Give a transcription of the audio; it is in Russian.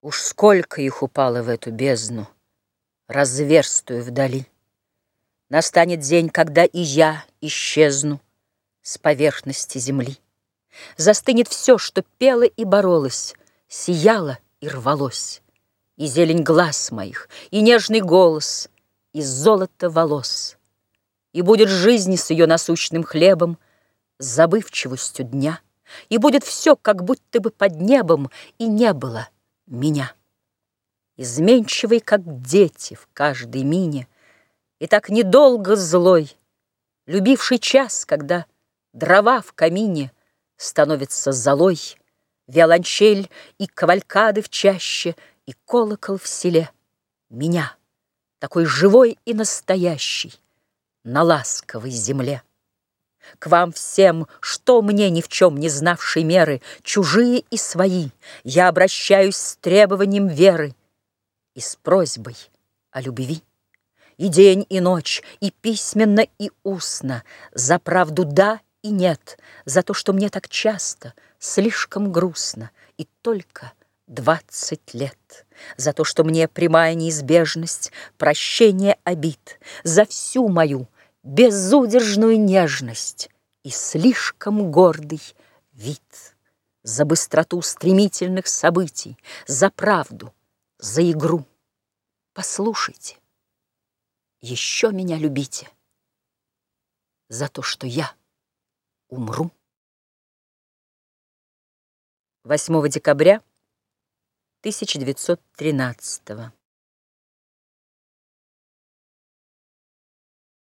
Уж сколько их упало в эту бездну, Разверстую вдали. Настанет день, когда и я исчезну С поверхности земли. Застынет все, что пело и боролось, Сияло и рвалось. И зелень глаз моих, и нежный голос, И золото волос. И будет жизнь с ее насущным хлебом, забывчивостью дня, И будет все, как будто бы под небом, И не было меня. Изменчивый, как дети в каждой мине, И так недолго злой, Любивший час, когда дрова в камине Становятся золой, Виолончель и кавалькады в чаще, И колокол в селе. Меня, такой живой и настоящий, На ласковой земле. К вам всем, что мне ни в чем не знавшей меры, Чужие и свои, я обращаюсь с требованием веры И с просьбой о любви. И день, и ночь, и письменно, и устно, За правду да и нет, за то, что мне так часто, Слишком грустно, и только двадцать лет, За то, что мне прямая неизбежность, Прощение обид, за всю мою безудержную нежность И слишком гордый вид, За быстроту стремительных событий, За правду, за игру. Послушайте, еще меня любите За то, что я умру. 8 декабря 1913